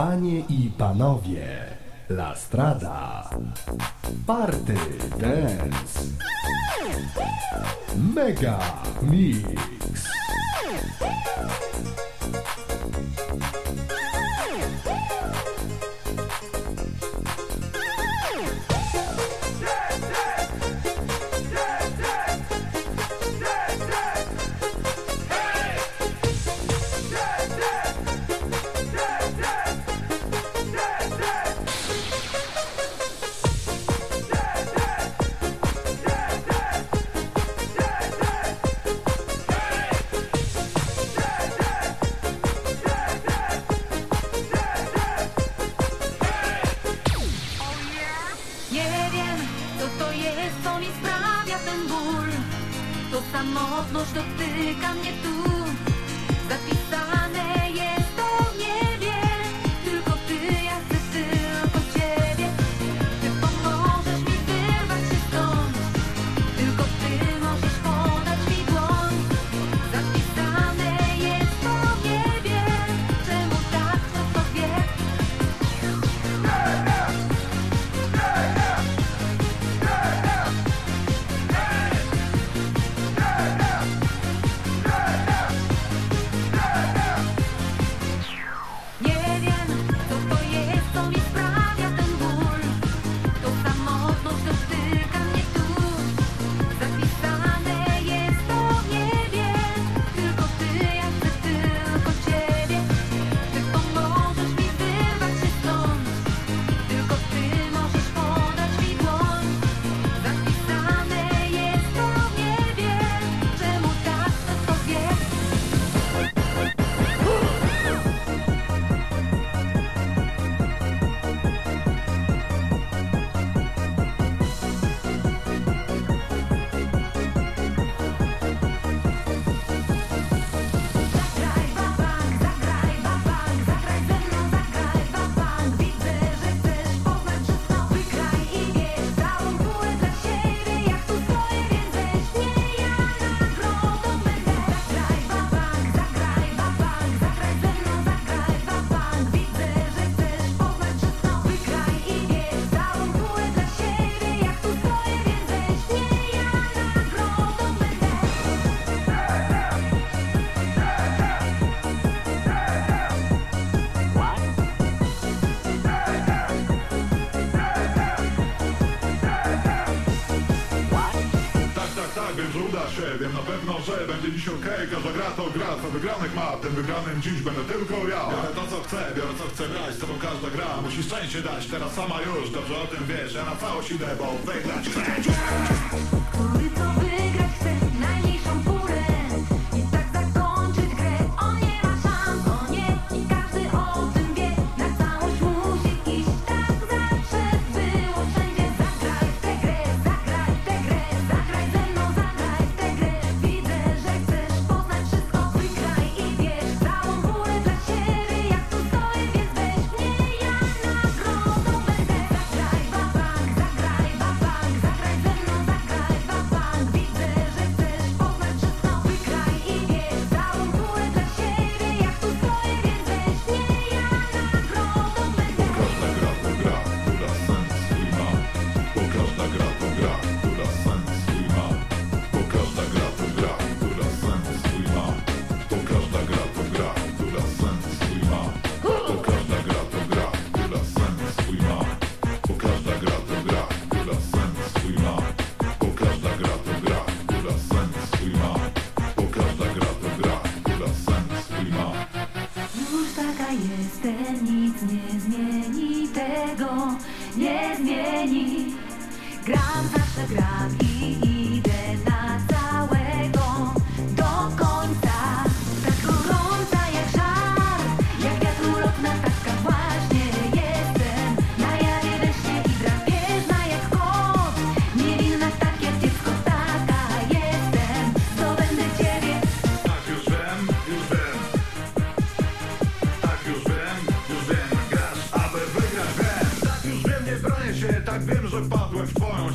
Panie i panowie, La Strada, Party Dance, Mega Mix. dla siebie Na pewno, że będzie dziś ok, każda gra to gra Kto wygranych ma, tym wygranym dziś będę tylko ja. Biorę to co chcę, biorę co chcę grać, z tobą każda gra Musi szczęście dać, teraz sama już, dobrze o tym wiesz Ja na całość idę, bo wygrać chcę. jestem, nic nie zmieni tego, nie zmieni. Gram, zawsze gram i, i the path went far,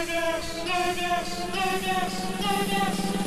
Tym nie wiesz, nie wiesz, nie wiesz, nie wiesz